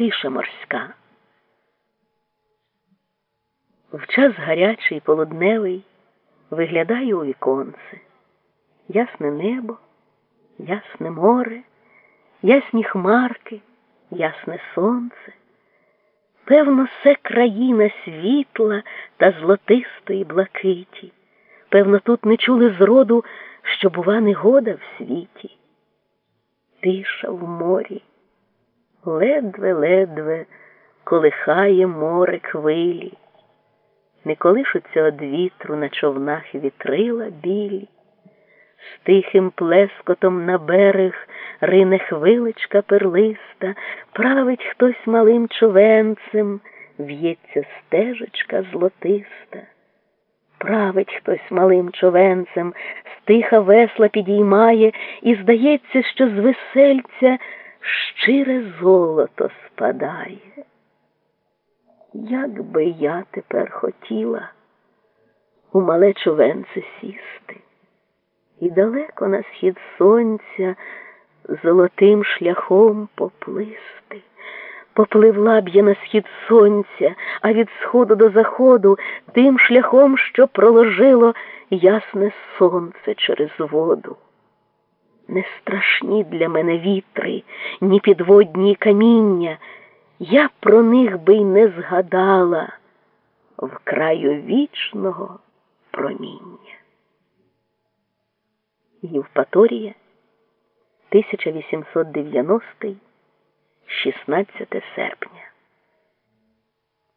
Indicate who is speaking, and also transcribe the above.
Speaker 1: тиша морська. В час гарячий, полудневий виглядаю у віконце. Ясне небо, ясне море, ясні хмарки, ясне сонце. Певно, це країна світла та злотистої блакиті. Певно, тут не чули зроду, що, бува, негода в світі. Тиша в морі, ледве-ледве колихає море хвилі, не колишуться од вітру на човнах вітрила білі, з тихим плескотом на берег рине хвиличка перлиста, править хтось малим човенцем, в'ється стежечка злотиста. Править хтось малим човенцем, стиха весла підіймає, і здається, що з весельця щире золото спадає. Як би я тепер хотіла у мале човенце сісти, і далеко на схід сонця золотим шляхом поплисти. Попливла б я на схід сонця, а від сходу до заходу тим шляхом, що проложило ясне сонце через воду. Не страшні для мене вітри, ні підводні каміння. Я про них би й не згадала в краю вічного проміння. Євпаторія 1890 16 серпня